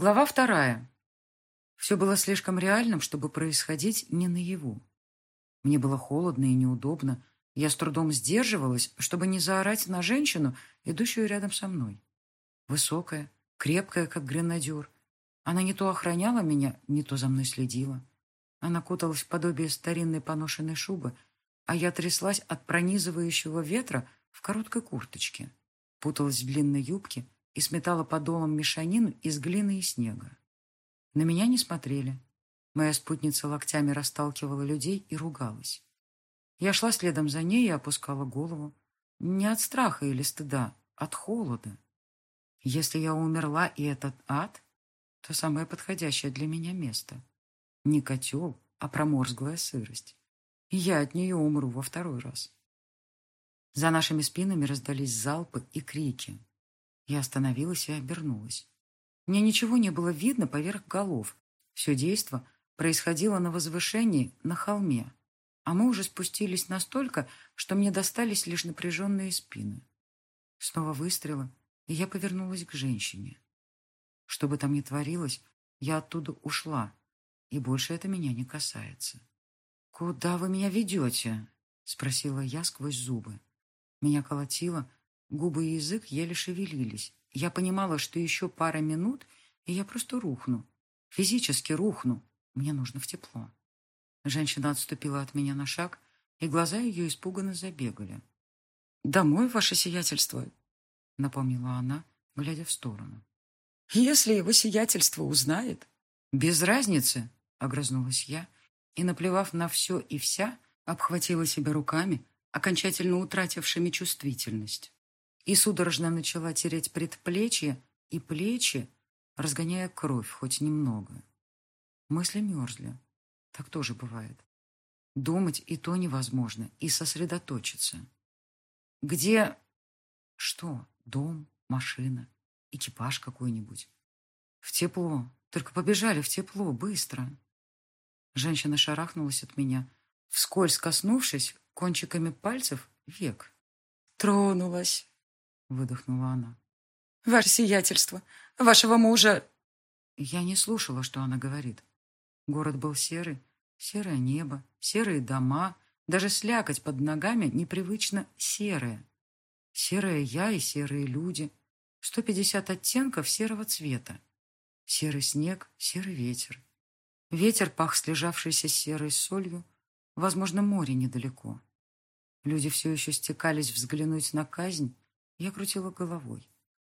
Глава вторая. Все было слишком реальным, чтобы происходить не наяву. Мне было холодно и неудобно. Я с трудом сдерживалась, чтобы не заорать на женщину, идущую рядом со мной. Высокая, крепкая, как гренадер. Она не то охраняла меня, не то за мной следила. Она куталась в подобие старинной поношенной шубы, а я тряслась от пронизывающего ветра в короткой курточке, путалась в длинной юбке и сметала подолом мешанину из глины и снега. На меня не смотрели. Моя спутница локтями расталкивала людей и ругалась. Я шла следом за ней и опускала голову. Не от страха или стыда, от холода. Если я умерла и этот ад, то самое подходящее для меня место. Не котел, а проморзглая сырость. И я от нее умру во второй раз. За нашими спинами раздались залпы и крики. Я остановилась и обернулась. Мне ничего не было видно поверх голов. Все действо происходило на возвышении, на холме. А мы уже спустились настолько, что мне достались лишь напряженные спины. Снова выстрелы, и я повернулась к женщине. Что бы там ни творилось, я оттуда ушла, и больше это меня не касается. «Куда вы меня ведете?» — спросила я сквозь зубы. Меня колотило, Губы и язык еле шевелились. Я понимала, что еще пара минут, и я просто рухну. Физически рухну. Мне нужно в тепло. Женщина отступила от меня на шаг, и глаза ее испуганно забегали. «Домой, ваше сиятельство!» — напомнила она, глядя в сторону. «Если его сиятельство узнает...» «Без разницы!» — огрызнулась я, и, наплевав на все и вся, обхватила себя руками, окончательно утратившими чувствительность и судорожно начала тереть предплечье и плечи, разгоняя кровь хоть немного. Мысли мерзли. Так тоже бывает. Думать и то невозможно, и сосредоточиться. Где... Что? Дом, машина, экипаж какой-нибудь. В тепло. Только побежали в тепло, быстро. Женщина шарахнулась от меня, вскользь коснувшись кончиками пальцев век. Тронулась. — выдохнула она. «Ваше сиятельство! Вашего мужа...» Я не слушала, что она говорит. Город был серый, серое небо, серые дома, даже слякоть под ногами непривычно серая. Серая я и серые люди. Сто пятьдесят оттенков серого цвета. Серый снег, серый ветер. Ветер пах слежавшейся серой солью. Возможно, море недалеко. Люди все еще стекались взглянуть на казнь, я крутила головой.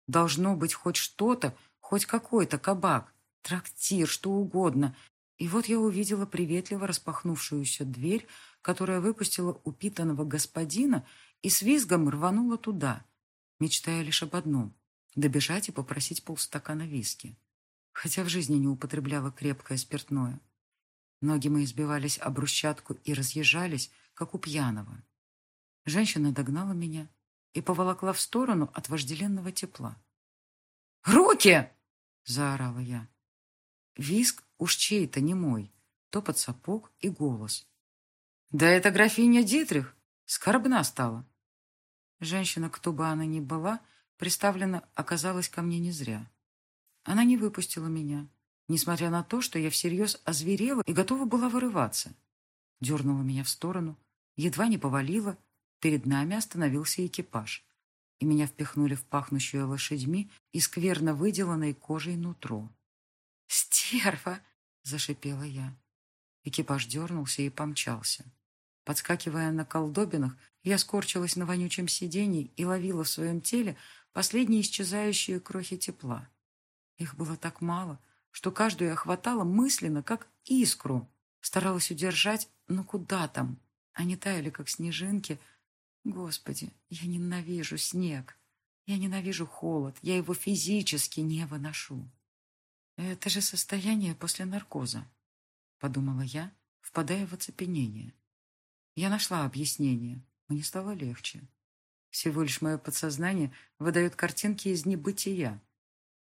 Должно быть хоть что-то, хоть какой-то кабак, трактир, что угодно. И вот я увидела приветливо распахнувшуюся дверь, которая выпустила упитанного господина и с визгом рванула туда, мечтая лишь об одном — добежать и попросить полстакана виски. Хотя в жизни не употребляла крепкое спиртное. Ноги мои сбивались об брусчатку и разъезжались, как у пьяного. Женщина догнала меня и поволокла в сторону от вожделенного тепла. «Руки!» — заорала я. Виск уж чей-то не мой, топот сапог и голос. «Да это графиня Дитрих! Скорбна стала!» Женщина, кто бы она ни была, представлена оказалась ко мне не зря. Она не выпустила меня, несмотря на то, что я всерьез озверела и готова была вырываться. Дернула меня в сторону, едва не повалила, Перед нами остановился экипаж, и меня впихнули в пахнущую лошадьми и скверно выделанной кожей нутро. «Стерва!» — зашипела я. Экипаж дернулся и помчался. Подскакивая на колдобинах, я скорчилась на вонючем сиденье и ловила в своем теле последние исчезающие крохи тепла. Их было так мало, что каждую я хватала мысленно, как искру. Старалась удержать, но куда там? Они таяли, как снежинки, Господи, я ненавижу снег. Я ненавижу холод. Я его физически не выношу. Это же состояние после наркоза, подумала я, впадая в оцепенение. Я нашла объяснение. Мне стало легче. Всего лишь мое подсознание выдает картинки из небытия,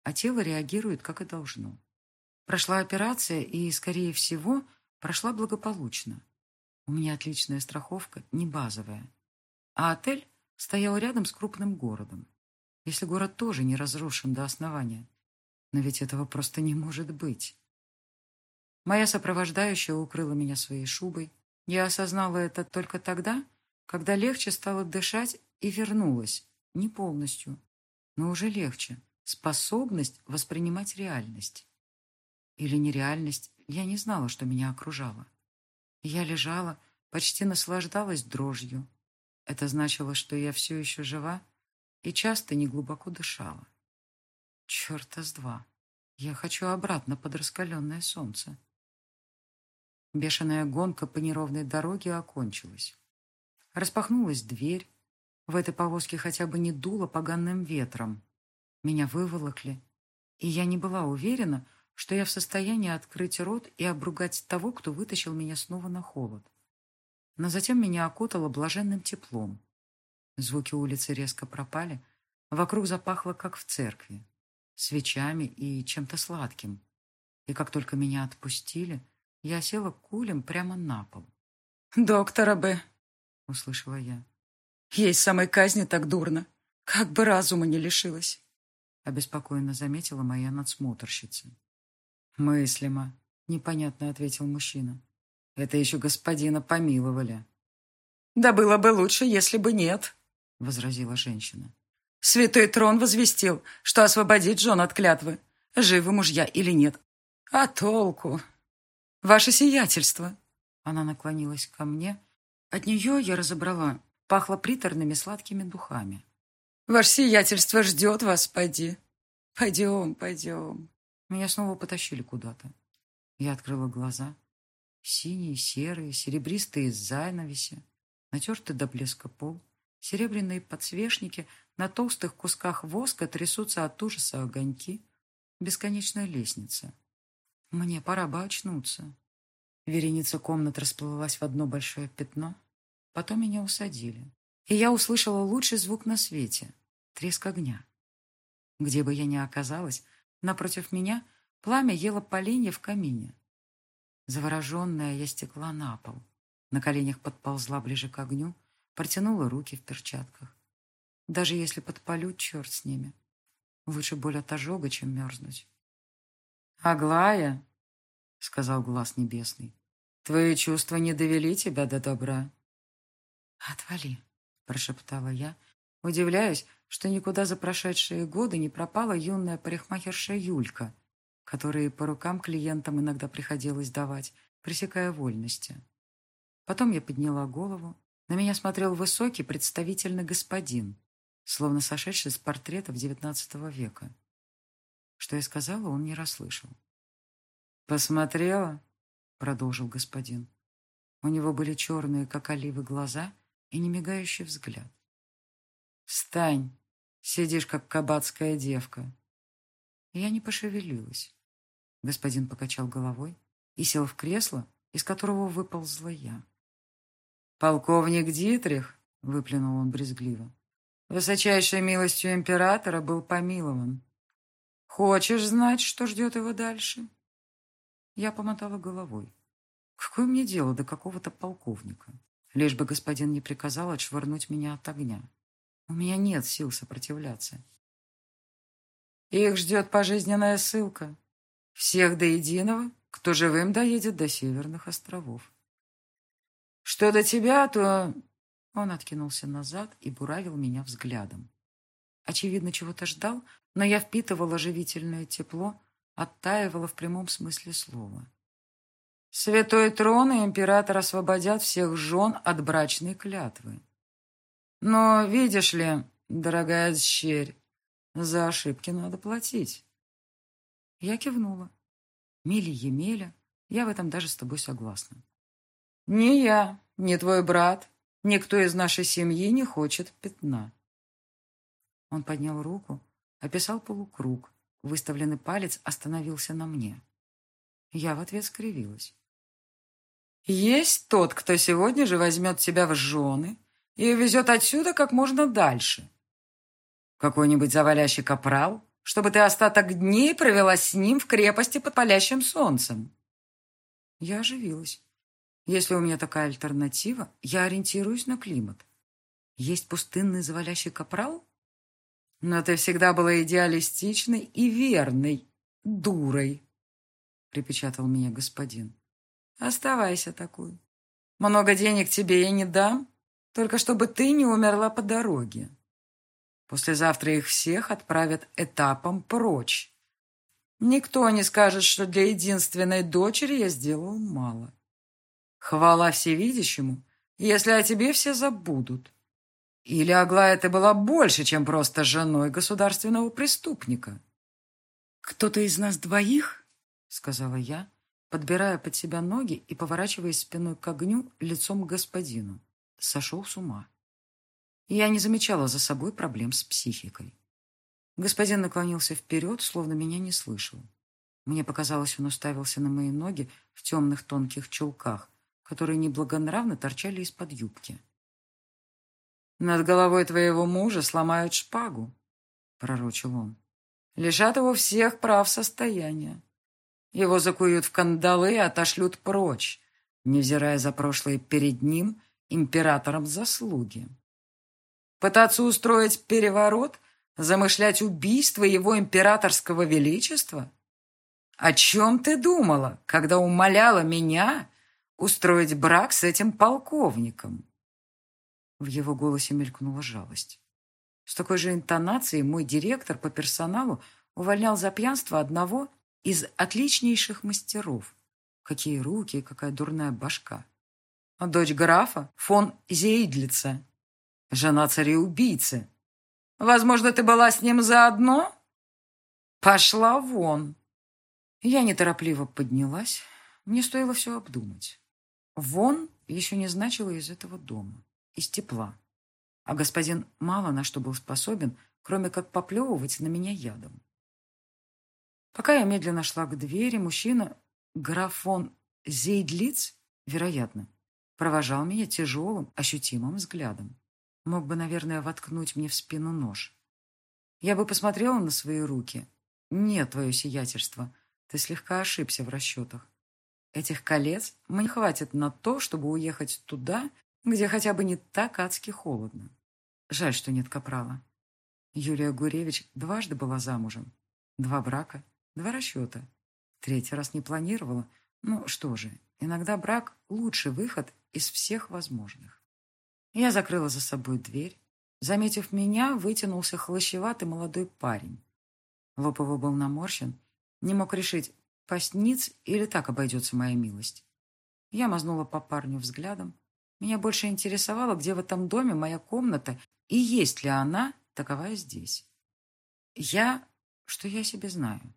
а тело реагирует, как и должно. Прошла операция и, скорее всего, прошла благополучно. У меня отличная страховка, не базовая а отель стоял рядом с крупным городом. Если город тоже не разрушен до основания. Но ведь этого просто не может быть. Моя сопровождающая укрыла меня своей шубой. Я осознала это только тогда, когда легче стало дышать и вернулась. Не полностью, но уже легче. Способность воспринимать реальность. Или нереальность, я не знала, что меня окружало. Я лежала, почти наслаждалась дрожью. Это значило, что я все еще жива и часто неглубоко дышала. Черта с два. Я хочу обратно под раскаленное солнце. Бешеная гонка по неровной дороге окончилась. Распахнулась дверь. В этой повозке хотя бы не дуло поганым ветром. Меня выволокли. И я не была уверена, что я в состоянии открыть рот и обругать того, кто вытащил меня снова на холод. Но затем меня окутало блаженным теплом. Звуки улицы резко пропали. Вокруг запахло, как в церкви свечами и чем-то сладким. И как только меня отпустили, я села кулем прямо на пол. «Доктора Б», — услышала я. «Ей самой казни так дурно. Как бы разума не лишилась», — обеспокоенно заметила моя надсмотрщица. «Мыслимо», — непонятно ответил мужчина. «Это еще господина помиловали». «Да было бы лучше, если бы нет», — возразила женщина. Святой трон возвестил, что освободит Джон от клятвы, живы мужья или нет. А толку? Ваше сиятельство. Она наклонилась ко мне. От нее я разобрала. Пахло приторными сладкими духами. Ваше сиятельство ждет вас, поди. Пойдем, пойдем. Меня снова потащили куда-то. Я открыла глаза. Синие, серые, серебристые занавеси, натертый до блеска пол, серебряные подсвечники на толстых кусках воска трясутся от ужаса огоньки. Бесконечная лестница. Мне пора бы очнуться. Вереница комнат расплылась в одно большое пятно. Потом меня усадили. И я услышала лучший звук на свете — треск огня. Где бы я ни оказалась, напротив меня пламя ело поленья в камине. Завороженная я стекла на пол. На коленях подползла ближе к огню, протянула руки в перчатках. Даже если подпалю, черт с ними. Лучше боль от ожога, чем мерзнуть. «Аглая», — сказал глаз небесный, — «твои чувства не довели тебя до добра». «Отвали», — прошептала я, удивляюсь, что никуда за прошедшие годы не пропала юная парикмахерша Юлька, которой по рукам клиентам иногда приходилось давать, пресекая вольности. Потом я подняла голову. На меня смотрел высокий представительный господин, словно сошедший с портретов XIX века. Что я сказала, он не расслышал. «Посмотрела?» — продолжил господин. У него были черные, как оливы, глаза и немигающий взгляд. «Встань! Сидишь, как кабацкая девка!» Я не пошевелилась. Господин покачал головой и сел в кресло, из которого выползла я. «Полковник Дитрих!» — выплюнул он брезгливо высочайшей милостью императора был помилован. Хочешь знать, что ждет его дальше? Я помотала головой. Какое мне дело до какого-то полковника? Лишь бы господин не приказал отшвырнуть меня от огня. У меня нет сил сопротивляться. Их ждет пожизненная ссылка. Всех до единого, кто живым доедет до Северных островов. Что до тебя, то он откинулся назад и буравил меня взглядом. Очевидно, чего-то ждал, но я впитывала живительное тепло, оттаивала в прямом смысле слова. Святой трон и император освободят всех жен от брачной клятвы. Но, видишь ли, дорогая щерь, за ошибки надо платить. Я кивнула. Мили Емеля, я в этом даже с тобой согласна. Не я, не твой брат, Никто из нашей семьи не хочет пятна. Он поднял руку, описал полукруг. Выставленный палец остановился на мне. Я в ответ скривилась. «Есть тот, кто сегодня же возьмет тебя в жены и увезет отсюда как можно дальше. Какой-нибудь завалящий капрал, чтобы ты остаток дней провела с ним в крепости под палящим солнцем». Я оживилась. Если у меня такая альтернатива, я ориентируюсь на климат. Есть пустынный завалящий капрал? Но ты всегда была идеалистичной и верной, дурой, припечатал меня господин. Оставайся такой. Много денег тебе я не дам, только чтобы ты не умерла по дороге. Послезавтра их всех отправят этапом прочь. Никто не скажет, что для единственной дочери я сделал мало. Хвала всевидящему, если о тебе все забудут. Или, Аглая, ты была больше, чем просто женой государственного преступника. «Кто-то из нас двоих?» — сказала я, подбирая под себя ноги и поворачиваясь спиной к огню лицом к господину. Сошел с ума. Я не замечала за собой проблем с психикой. Господин наклонился вперед, словно меня не слышал. Мне показалось, он уставился на мои ноги в темных тонких чулках, которые неблагонравно торчали из-под юбки. «Над головой твоего мужа сломают шпагу», — пророчил он. «Лишат его всех прав состояния. Его закуют в кандалы и отошлют прочь, невзирая за прошлое перед ним императором заслуги. Пытаться устроить переворот — Замышлять убийство его императорского величества? О чем ты думала, когда умоляла меня устроить брак с этим полковником?» В его голосе мелькнула жалость. С такой же интонацией мой директор по персоналу увольнял за пьянство одного из отличнейших мастеров. Какие руки и какая дурная башка. Дочь графа фон Зейдлица, жена цареубийцы, Возможно, ты была с ним заодно? Пошла вон. Я неторопливо поднялась. Мне стоило все обдумать. Вон еще не значило из этого дома, из тепла. А господин мало на что был способен, кроме как поплевывать на меня ядом. Пока я медленно шла к двери, мужчина, графон Зейдлиц, вероятно, провожал меня тяжелым, ощутимым взглядом. Мог бы, наверное, воткнуть мне в спину нож. Я бы посмотрела на свои руки. Нет, твое сиятельство, ты слегка ошибся в расчетах. Этих колец мне хватит на то, чтобы уехать туда, где хотя бы не так адски холодно. Жаль, что нет капрала. Юлия Гуревич дважды была замужем. Два брака, два расчета. Третий раз не планировала. Ну что же, иногда брак – лучший выход из всех возможных. Я закрыла за собой дверь. Заметив меня, вытянулся хлощеватый молодой парень. Лоб его был наморщен. Не мог решить, постниц или так обойдется моя милость. Я мазнула по парню взглядом. Меня больше интересовало, где в этом доме моя комната и есть ли она таковая здесь. Я... Что я себе знаю?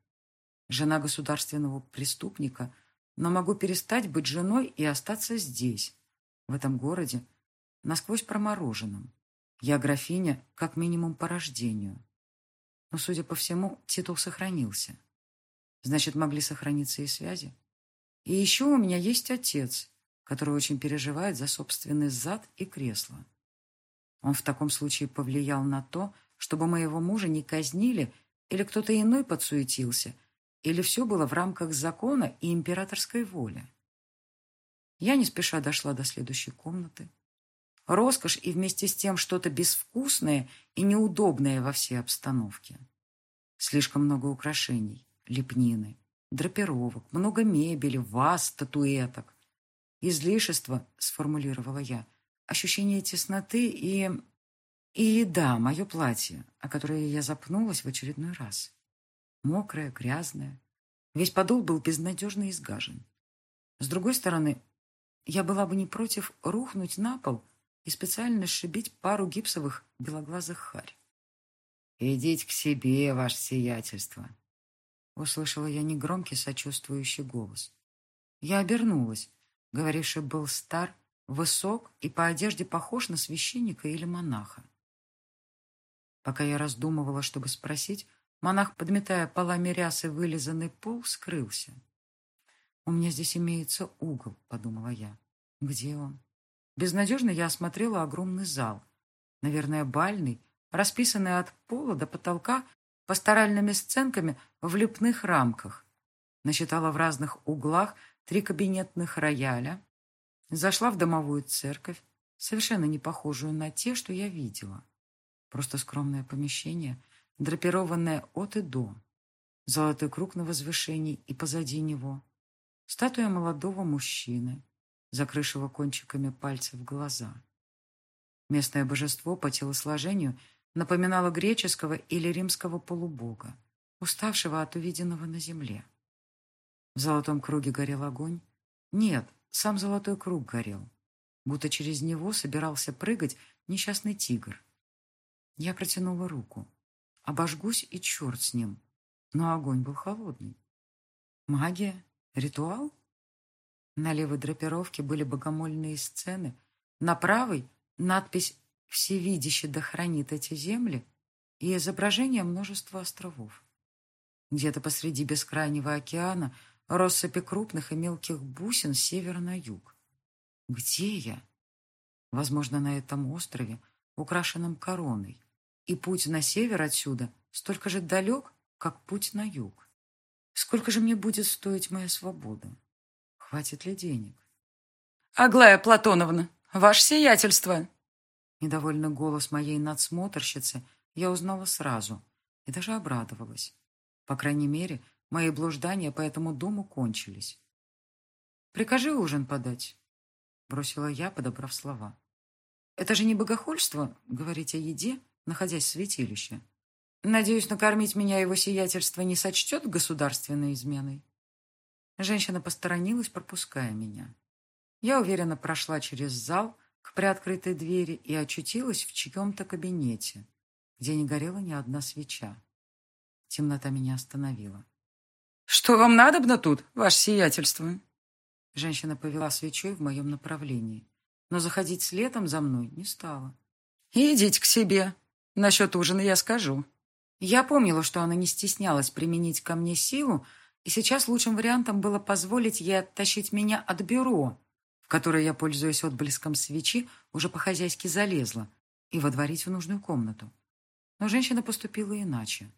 Жена государственного преступника, но могу перестать быть женой и остаться здесь, в этом городе, насквозь промороженным. Я графиня как минимум по рождению. Но, судя по всему, титул сохранился. Значит, могли сохраниться и связи. И еще у меня есть отец, который очень переживает за собственный зад и кресло. Он в таком случае повлиял на то, чтобы моего мужа не казнили или кто-то иной подсуетился, или все было в рамках закона и императорской воли. Я не спеша дошла до следующей комнаты, Роскошь и вместе с тем что-то безвкусное и неудобное во всей обстановке. Слишком много украшений, лепнины, драпировок, много мебели, ваз, статуэток. Излишество, сформулировала я, ощущение тесноты и... И да, мое платье, о которое я запнулась в очередной раз. Мокрое, грязное. Весь подол был безнадежно изгажен. С другой стороны, я была бы не против рухнуть на пол и специально сшибить пару гипсовых белоглазых харь. «Идите к себе, ваше сиятельство!» Услышала я негромкий сочувствующий голос. Я обернулась. Говоривший был стар, высок и по одежде похож на священника или монаха. Пока я раздумывала, чтобы спросить, монах, подметая полами рясы вылизанный пол, скрылся. «У меня здесь имеется угол», — подумала я. «Где он?» Безнадежно я осмотрела огромный зал. Наверное, бальный, расписанный от пола до потолка пасторальными сценками в лепных рамках. Насчитала в разных углах три кабинетных рояля. Зашла в домовую церковь, совершенно не похожую на те, что я видела. Просто скромное помещение, драпированное от и до. Золотой круг на возвышении и позади него. Статуя молодого мужчины, закрывшего кончиками пальцев глаза. Местное божество по телосложению напоминало греческого или римского полубога, уставшего от увиденного на земле. В золотом круге горел огонь. Нет, сам золотой круг горел, будто через него собирался прыгать несчастный тигр. Я протянула руку. Обожгусь и черт с ним. Но огонь был холодный. Магия? Ритуал? На левой драпировке были богомольные сцены. На правой — надпись «Всевидящий да хранит эти земли» и изображение множества островов. Где-то посреди бескрайнего океана россыпи крупных и мелких бусин с севера на юг. Где я? Возможно, на этом острове, украшенном короной. И путь на север отсюда столько же далек, как путь на юг. Сколько же мне будет стоить моя свобода? Хватит ли денег? «Аглая Платоновна, ваше сиятельство!» Недовольный голос моей надсмотрщицы я узнала сразу и даже обрадовалась. По крайней мере, мои блуждания по этому дому кончились. «Прикажи ужин подать», — бросила я, подобрав слова. «Это же не богохульство говорить о еде, находясь в святилище. Надеюсь, накормить меня его сиятельство не сочтет государственной изменой». Женщина посторонилась, пропуская меня. Я уверенно прошла через зал к приоткрытой двери и очутилась в чьем-то кабинете, где не горела ни одна свеча. Темнота меня остановила. «Что вам надобно тут, ваше сиятельство?» Женщина повела свечой в моем направлении, но заходить следом за мной не стала. «Идите к себе. Насчет ужина я скажу». Я помнила, что она не стеснялась применить ко мне силу, и сейчас лучшим вариантом было позволить ей оттащить меня от бюро, в которое я, пользуясь отблеском свечи, уже по-хозяйски залезла, и водворить в нужную комнату. Но женщина поступила иначе.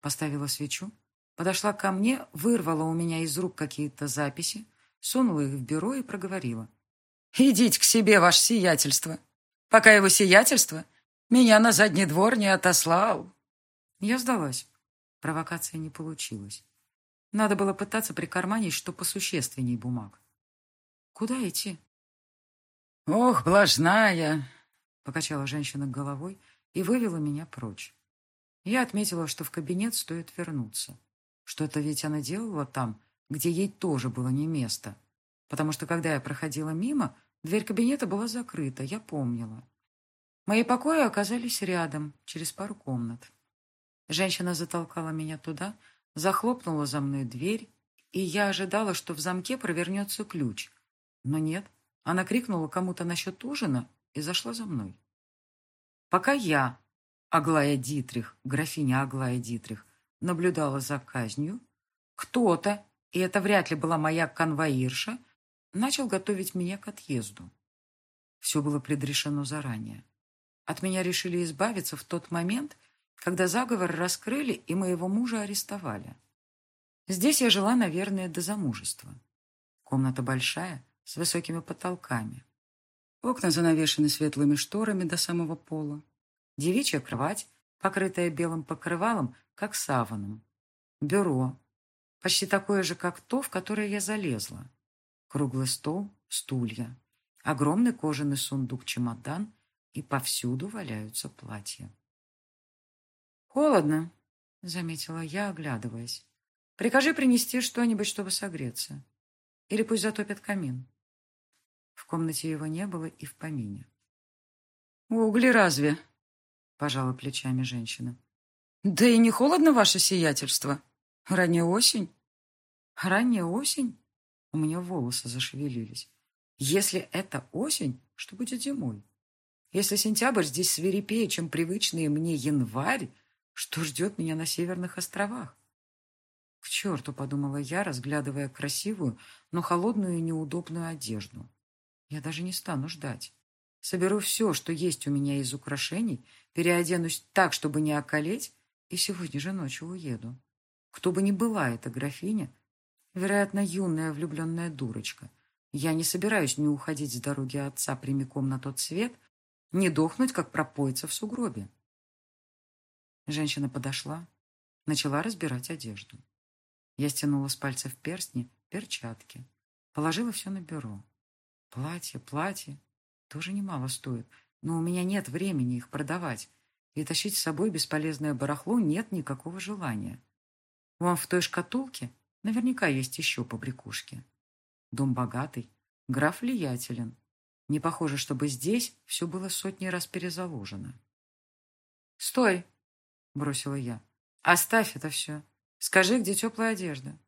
Поставила свечу, подошла ко мне, вырвала у меня из рук какие-то записи, сунула их в бюро и проговорила. «Идите к себе, ваше сиятельство, пока его сиятельство меня на задний двор не отослал». Я сдалась. Провокация не получилась. Надо было пытаться прикарманить что посущественней бумаг. Куда идти? «Ох, блажная!» — покачала женщина головой и вывела меня прочь. Я отметила, что в кабинет стоит вернуться. Что-то ведь она делала там, где ей тоже было не место. Потому что, когда я проходила мимо, дверь кабинета была закрыта, я помнила. Мои покои оказались рядом, через пару комнат. Женщина затолкала меня туда, захлопнула за мной дверь, и я ожидала, что в замке провернется ключ. Но нет, она крикнула кому-то насчет ужина и зашла за мной. Пока я, Аглая Дитрих, графиня Аглая Дитрих, наблюдала за казнью, кто-то, и это вряд ли была моя конвоирша, начал готовить меня к отъезду. Все было предрешено заранее. От меня решили избавиться в тот момент, когда заговор раскрыли и моего мужа арестовали. Здесь я жила, наверное, до замужества. Комната большая, с высокими потолками. Окна занавешены светлыми шторами до самого пола. Девичья кровать, покрытая белым покрывалом, как саваном. Бюро, почти такое же, как то, в которое я залезла. Круглый стол, стулья, огромный кожаный сундук-чемодан, и повсюду валяются платья. «Холодно», — заметила я, оглядываясь. «Прикажи принести что-нибудь, чтобы согреться. Или пусть затопят камин». В комнате его не было и в помине. «Угли разве?» пожала плечами женщина. Да и не холодно ваше сиятельство. Ранняя осень. Ранняя осень? У меня волосы зашевелились. Если это осень, что будет зимой? Если сентябрь здесь свирепее, чем привычный мне январь, что ждет меня на Северных островах? К черту, подумала я, разглядывая красивую, но холодную и неудобную одежду. Я даже не стану ждать. Соберу все, что есть у меня из украшений, переоденусь так, чтобы не околеть, и сегодня же ночью уеду. Кто бы ни была эта графиня, вероятно, юная влюбленная дурочка, я не собираюсь ни уходить с дороги отца прямиком на тот свет, не дохнуть, как пропойца в сугробе. Женщина подошла, начала разбирать одежду. Я стянула с пальцев перстни, перчатки. Положила все на бюро. Платье, платье. Тоже немало стоит. Но у меня нет времени их продавать. И тащить с собой бесполезное барахло нет никакого желания. Вам в той шкатулке наверняка есть еще побрякушки. Дом богатый, граф влиятелен. Не похоже, чтобы здесь все было сотни раз перезаложено. «Стой!» — бросила я. «Оставь это все. Скажи, где теплая одежда?»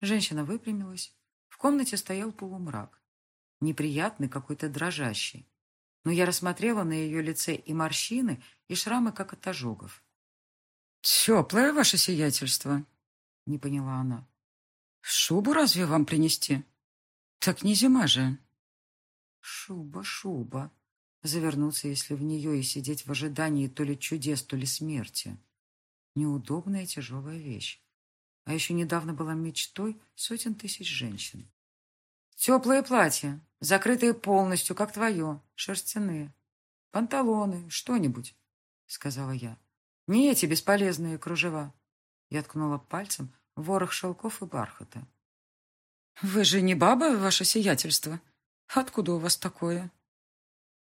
Женщина выпрямилась. В комнате стоял полумрак. Неприятный, какой-то дрожащий. Но я рассмотрела на ее лице и морщины, и шрамы, как от ожогов. «Теплое ваше сиятельство?» — не поняла она. «Шубу разве вам принести? Так не зима же». «Шуба, шуба. Завернуться, если в нее и сидеть в ожидании то ли чудес, то ли смерти. Неудобная тяжелая вещь. А еще недавно была мечтой сотен тысяч женщин. Теплые платья, закрытые полностью, как твое, шерстяные. Панталоны, что-нибудь, сказала я. Не эти бесполезные кружева. Я ткнула пальцем ворох шелков и бархата. «Вы же не баба, ваше сиятельство? Откуда у вас такое?»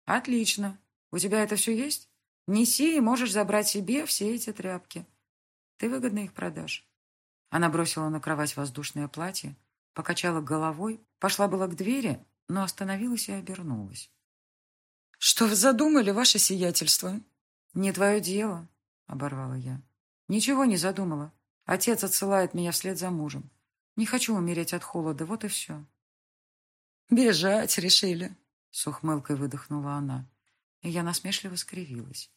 «Отлично. У тебя это все есть? Неси и можешь забрать себе все эти тряпки. Ты выгодно их продашь». Она бросила на кровать воздушное платье, покачала головой, пошла была к двери, но остановилась и обернулась. «Что вы задумали, ваше сиятельство?» «Не твое дело», — оборвала я. «Ничего не задумала. Отец отсылает меня вслед за мужем. Не хочу умереть от холода, вот и все». «Бежать решили», с ухмылкой выдохнула она, и я насмешливо скривилась.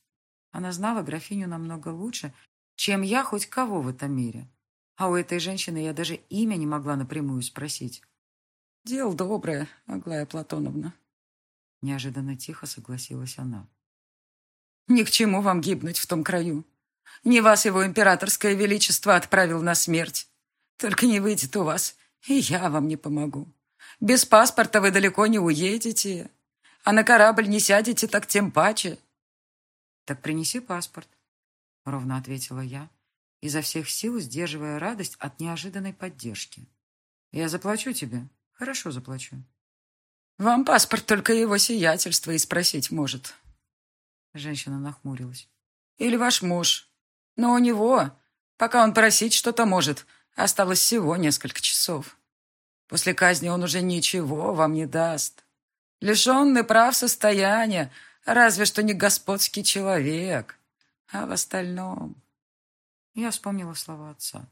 Она знала графиню намного лучше, чем я хоть кого в этом мире. А у этой женщины я даже имя не могла напрямую спросить. «Дело доброе, Аглая Платоновна», — неожиданно тихо согласилась она. «Ни к чему вам гибнуть в том краю. Не вас его императорское величество отправил на смерть. Только не выйдет у вас, и я вам не помогу. Без паспорта вы далеко не уедете. А на корабль не сядете, так тем паче. Так принеси паспорт, ровно ответила я, изо всех сил сдерживая радость от неожиданной поддержки. Я заплачу тебе. Хорошо заплачу. Вам паспорт только его сиятельство и спросить может. Женщина нахмурилась. Или ваш муж. Но у него, пока он просить что-то может, осталось всего несколько часов. После казни он уже ничего вам не даст. Лишенный прав состояния, разве что не господский человек. А в остальном... Я вспомнила слова отца.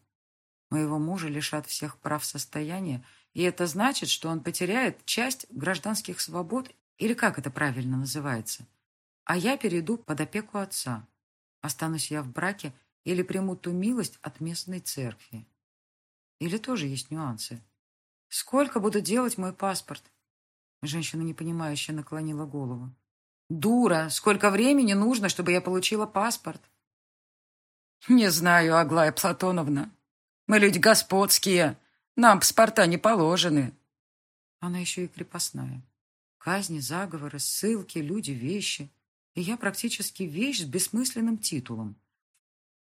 Моего мужа лишат всех прав состояния, и это значит, что он потеряет часть гражданских свобод, или как это правильно называется. А я перейду под опеку отца. Останусь я в браке или приму ту милость от местной церкви. Или тоже есть нюансы. Сколько буду делать мой паспорт? Женщина непонимающе наклонила голову. Дура! Сколько времени нужно, чтобы я получила паспорт? Не знаю, Аглая Платоновна. Мы люди господские. Нам паспорта не положены. Она еще и крепостная. Казни, заговоры, ссылки, люди, вещи. И я практически вещь с бессмысленным титулом.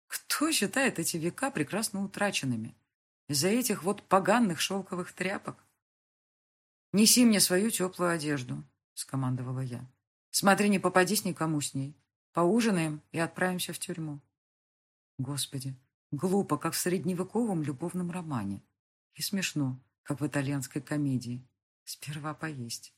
Кто считает эти века прекрасно утраченными? Из-за этих вот поганных шелковых тряпок. «Неси мне свою теплую одежду», — скомандовала я. «Смотри, не попадись никому с ней. Поужинаем и отправимся в тюрьму». Господи, глупо, как в средневековом любовном романе. И смешно, как в итальянской комедии. Сперва поесть.